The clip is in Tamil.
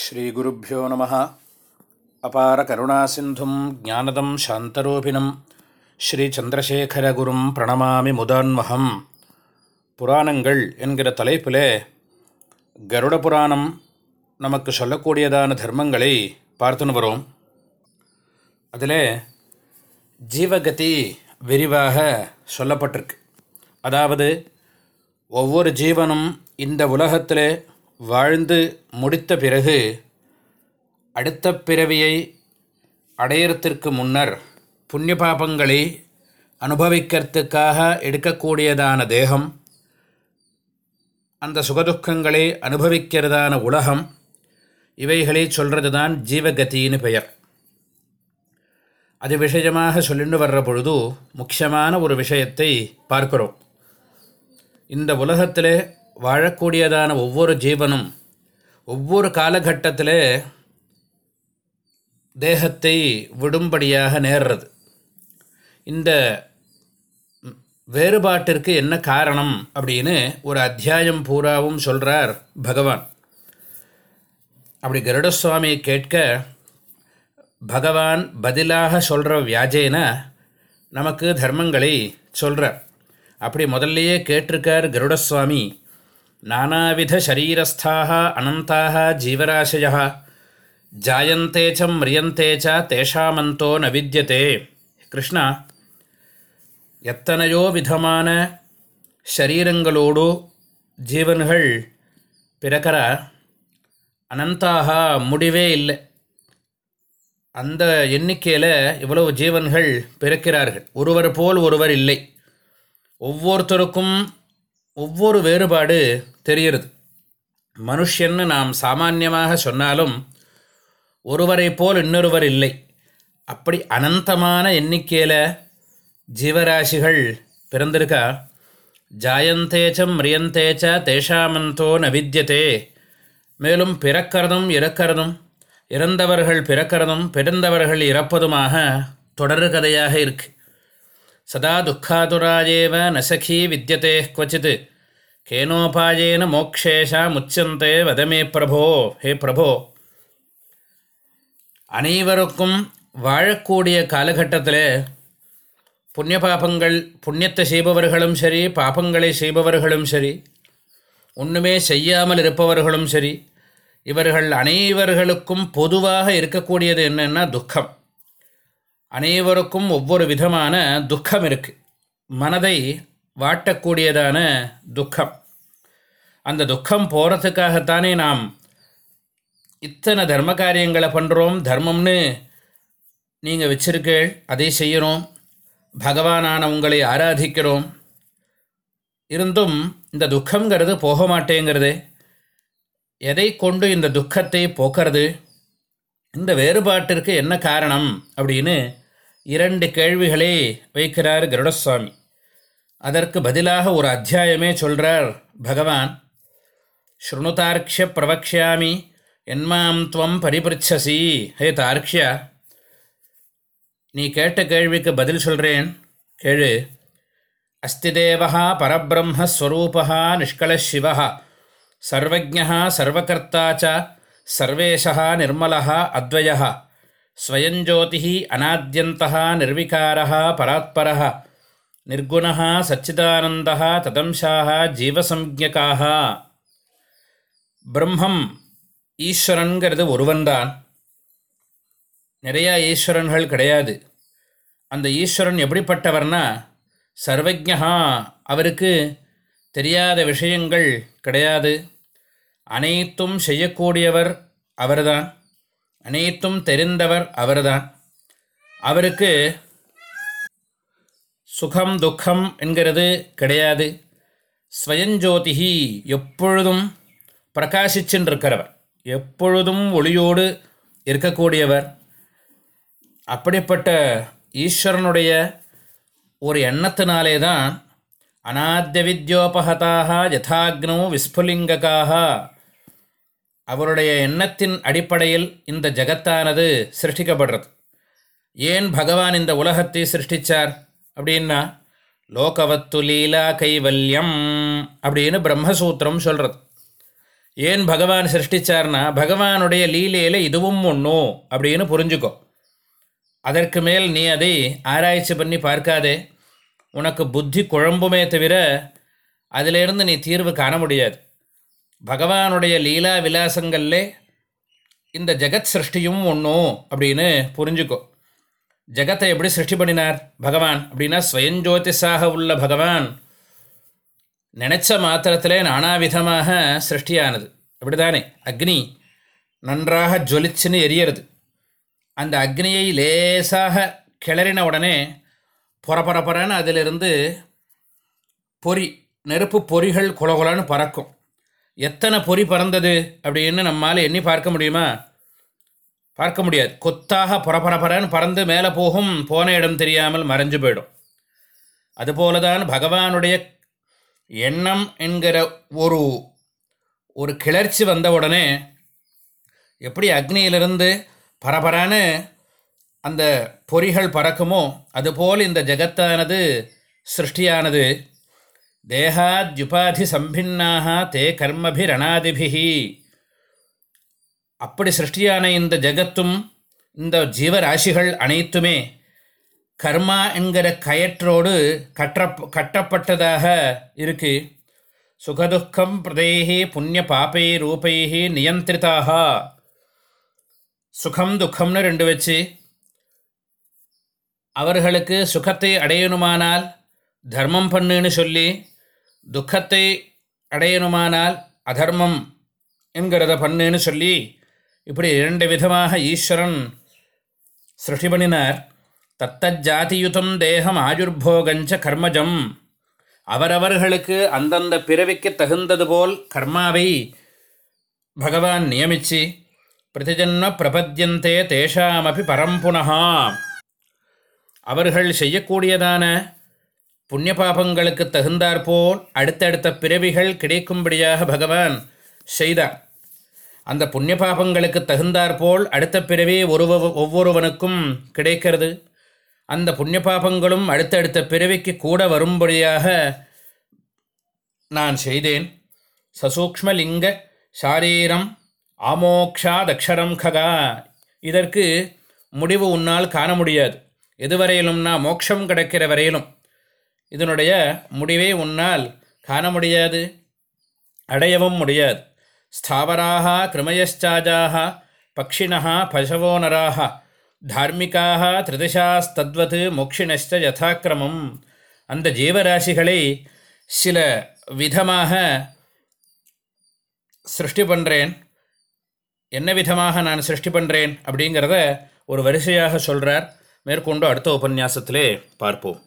ஸ்ரீகுருப்போ நம. அபார கருணாசிந்தும் ஜானதம் சாந்தரூபிணம். ஸ்ரீச்சந்திரசேகரகுரும் பிரணமாமி முதான்மகம். புராணங்கள் என்கிற தலைப்பிலே கருட புராணம் நமக்கு சொல்லக்கூடியதான தர்மங்களை பார்த்துன்னு வரும். அதில் ஜீவகதி விரிவாக சொல்லப்பட்டிருக்கு. அதாவது ஒவ்வொரு ஜீவனும் இந்த உலகத்தில் வாழ்ந்து முடித்த பிறகு அடுத்த பிறவியை அடையிறதுக்கு முன்னர் புண்ணிய பாபங்களை அனுபவிக்கிறதுக்காக எடுக்கக்கூடியதான தேகம் அந்த சுகதுக்கங்களை அனுபவிக்கிறதான உலகம் இவைகளை சொல்கிறது தான் ஜீவகத்தின்னு பெயர். அது விஷயமாக சொல்லிட்டு வர்ற பொழுது முக்கியமான ஒரு விஷயத்தை பார்க்கிறோம். இந்த உலகத்தில் வாழக்கூடியதான ஒவ்வொரு ஜீவனும் ஒவ்வொரு காலகட்டத்தில் தேகத்தை விடும்படியாக நேர்றது. இந்த வேறுபாட்டிற்கு என்ன காரணம் அப்படின்னு ஒரு அத்தியாயம் பூராவும் சொல்கிறார் பகவான். அப்படி கருடசுவாமியை கேட்க பகவான் பதிலாக சொல்கிற வியாஜேன நமக்கு தர்மங்களை சொல்கிறார் அப்படி முதல்லையே கேட்டிருக்கார் கருடசுவாமி. நானாவித சரீரஸ்தாக அனந்தாக ஜீவராசய ஜாயந்தே ச மிரியந்தே ச தேஷாமந்தோ ந வித்தியதே கிருஷ்ணா எத்தனையோ விதமான ஷரீரங்களோடு ஜீவன்கள் பிறக்கிற அனந்தாக முடிவே இல்லை. அந்த எண்ணிக்கையில் இவ்வளவு ஜீவன்கள் பிறக்கிறார்கள். ஒருவர் போல் ஒருவர் இல்லை. ஒவ்வொருத்தருக்கும் ஒவ்வொரு வேறுபாடு தெரிகிறது. மனுஷன்னு நாம் சாமான்யமாக சொன்னாலும் ஒருவரை போல் இன்னொருவர் இல்லை. அப்படி அனந்தமான எண்ணிக்கையில் ஜீவராசிகள் பிறந்திருக்கா? ஜாயந்தேச்சம் மிரியந்தேச்ச தேஷாமந்தோ நவித்தியதே மேலும் பிறக்கிறதும் இறக்கிறதும் இறந்தவர்கள் பிறக்கிறதும் பிறந்தவர்கள் இறப்பதுமாக தொடர் கதையாக இருக்கு. சதா துக்காதுராஜேவ நசகி வித்தியதே குவச்சித் கேனோபாயேன மோக்ஷேஷா முச்சந்தே வதமே பிரபோ ஹே பிரபோ அனைவருக்கும் வாழக்கூடிய காலகட்டத்தில் புண்ணிய பாபங்கள் புண்ணியத்தை செய்பவர்களும் சரி பாபங்களை செய்பவர்களும் சரி ஒன்றுமே செய்யாமல் இருப்பவர்களும் சரி இவர்கள் அனைவர்களுக்கும் பொதுவாக இருக்கக்கூடியது என்னென்னா துக்கம் அனைவருக்கும் ஒவ்வொரு விதமான துக்கம் இருக்குது மனதை வாட்டக்கூடியதான துக்கம். அந்த துக்கம் போகிறதுக்காகத்தானே நாம் இத்தனை தர்ம காரியங்களை பண்ணுறோம் தர்மம்னு நீங்கள் வச்சிருக்கீள் அதை செய்யணும் பகவானான உங்களை ஆராதிக்கிறோம். இருந்தும் இந்த துக்கங்கிறது போக மாட்டேங்கிறது. எதை கொண்டு இந்த துக்கத்தை போக்குறது? இந்த வேறுபாட்டிற்கு என்ன காரணம்? அப்படின்னு இரண்டு கேள்விகளே வைக்கிறார் கருடசுவாமி. அதற்கு பதிலாக ஒரு அத்தியாயமே சொல்கிறார் பகவான். ஸ்ருணுதார்க்ஷ பிரவக்ஷாமி என்மாம் துவம் பரிபிருச்சசி? ஹே தார்க்ஷியா நீ கேட்ட கேள்விக்கு பதில் சொல்கிறேன் கேளு. அஸ்திதேவா பரபிரம்மஸ்வரூபா நிஷ்கலசிவா சர்வஜா சர்வகர்த்தா சர்வேஷா நிர்மலா அத்வயா ஸ்வயஞ்சோதி அநாத்யந்தா நிர்விகாரா பராத்பர நிர்குணா சச்சிதானந்தா ததம்சாக ஜீவசம்யக்காக பிரம்மம் ஈஸ்வரனுங்கிறது ஒருவன்தான். நிறையா ஈஸ்வரன்கள் கிடையாது. அந்த ஈஸ்வரன் எப்படிப்பட்டவர்னா சர்வஜா அவருக்கு தெரியாத விஷயங்கள் கிடையாது. அனைத்தும் செய்யக்கூடியவர் அவர்தான். அனைத்தும் தெரிந்தவர் அவர்தான். அவருக்கு சுகம் துக்கம் என்கிறது கிடையாது. ஸ்வயஞ்சோதிகி எப்பொழுதும் பிரகாசிச்சுருக்கிறவர் எப்பொழுதும் ஒளியோடு இருக்கக்கூடியவர். அப்படிப்பட்ட ஈஸ்வரனுடைய ஒரு எண்ணத்தினாலே தான் அநாத்திய வித்யோபகதாக யதாக்னோ விஸ்புலிங்கக்காக அவருடைய எண்ணத்தின் அடிப்படையில் இந்த ஜகத்தானது சிருஷ்டிக்கப்படுறது. ஏன் பகவான் இந்த உலகத்தை சிருஷ்டிச்சார்? அப்படின்னா லோகவத்து லீலா கைவல்யம் அப்படின்னு பிரம்மசூத்திரம் சொல்கிறது ஏன் பகவான் சிருஷ்டிச்சார்னா பகவானுடைய லீலையில் இதுவும் ஒன்றும் அப்படின்னு புரிஞ்சுக்கோ. அதற்கு மேல் நீ அதை ஆராய்ச்சி பண்ணி பார்க்காதே. உனக்கு புத்தி குழம்புமே தவிர அதிலிருந்து நீ தீர்வு காண முடியாது. பகவானுடைய லீலா விலாசங்கள்ல இந்த ஜெகத் சிருஷ்டியும் ஒன்றும் அப்படின்னு புரிஞ்சுக்கோ. ஜெகத்தை எப்படி சிருஷ்டி பண்ணினார்? பகவான் அப்படின்னா ஸ்வயஞ்சோதிஷாக உள்ள பகவான். நினச்ச மாத்திரத்திலே நானாவிதமாக சிருஷ்டியானது. அப்படிதானே அக்னி நன்றாக ஜொலிச்சுன்னு எரியறது. அந்த அக்னியை லேசாக கிளறின உடனே புறப்பரப்புறன்னு அதிலிருந்து பொறி நெருப்பு பொறிகள் குலகுலன்னு பறக்கும். எத்தனை பொறி பறந்தது அப்படின்னு நம்மால் எண்ணி பார்க்க முடியுமா? பார்க்க முடியாது. கொத்தாக புறப்பரப்பரன்னு பறந்து மேலே போகும் போன இடம் தெரியாமல் மறைஞ்சு போயிடும். அதுபோல தான் பகவானுடைய எண்ணம் என்கிற ஒரு ஒரு கிளர்ச்சி வந்த உடனே எப்படி அக்னியிலிருந்து பரபரான்னு அந்த பொறிகள் பறக்குமோ அதுபோல் இந்த ஜெகத்தானது சிருஷ்டியானது தேகாத்யுபாதி சம்பின்னாக தே கர்மபிரணாதிபிகி அப்படி சிருஷ்டியான இந்த ஜெகத்தும் இந்த ஜீவராசிகள் அனைத்துமே கர்மா என்கிற கயற்றோடு கற்ற கட்டப்பட்டதாக இருக்கு. சுகதுக்கம் பிரதேகி புண்ணிய பாப்பை ரூபைகி நியந்திரிதாக சுகம் துக்கம்னு ரெண்டு வச்சு அவர்களுக்கு சுகத்தை அடையணுமானால் தர்மம் பண்ணுன்னு சொல்லி துக்கத்தை அடையணுமானால் அதர்மம் என்கிறத பண்ணுன்னு சொல்லி இப்படி இரண்டு விதமாக ஈஸ்வரன் சிருஷ்டி பண்ணினார் தத்தஜாதியுதம் தேகம் ஆயுர்போகஞ்ச கர்மஜம். அவரவர்களுக்கு அந்தந்த பிறவிக்கு தகுந்தது போல் கர்மாவை பகவான் நியமிச்சு பிரதிஜன்ம பிரபத்தியந்தே தேஷாமபி பரம்புனகா அவர்கள் செய்யக்கூடியதான புண்ணிய பாபங்களுக்கு தகுந்தாற்போல் அடுத்தடுத்த பிறவிகள் கிடைக்கும்படியாக பகவான் செய்தார். அந்த புண்ணிய பாபங்களுக்கு தகுந்தாற்போல் அடுத்த பிறவி ஒருவ ஒவ்வொருவனுக்கும் கிடைக்கிறது. அந்த புண்ணிய பாபங்களும் அடுத்தடுத்த பிறவிக்கு கூட வரும்படியாக நான் செய்தேன். சசூக்மலிங்க சாரீரம் ஆமோக்ஷாதக்ஷரம் ககா. இதற்கு முடிவு உன்னால் காண முடியாது. எதுவரையிலும்னா மோட்சம் கிடைக்கிற வரையிலும். இதனுடைய முடிவை உன்னால் காண முடியாது அடையவும் முடியாது. ஸ்தாவராக கிருமயச்சாஜாக பக்ஷிணா பசவோ நராக தார்மிக்காக திருதிஷாஸ்தத்வத் மோக்ஷிணஷ்ட யதாக்கிரமம். அந்த ஜீவராசிகளை சில விதமாக சிருஷ்டி பண்ணுறேன் என்ன விதமாக நான் சிருஷ்டி பண்ணுறேன் அப்படிங்கிறத ஒரு வரிசையாக சொல்கிறார் மேற்கொண்டு அடுத்த உபன்யாசத்திலே பார்ப்போம்.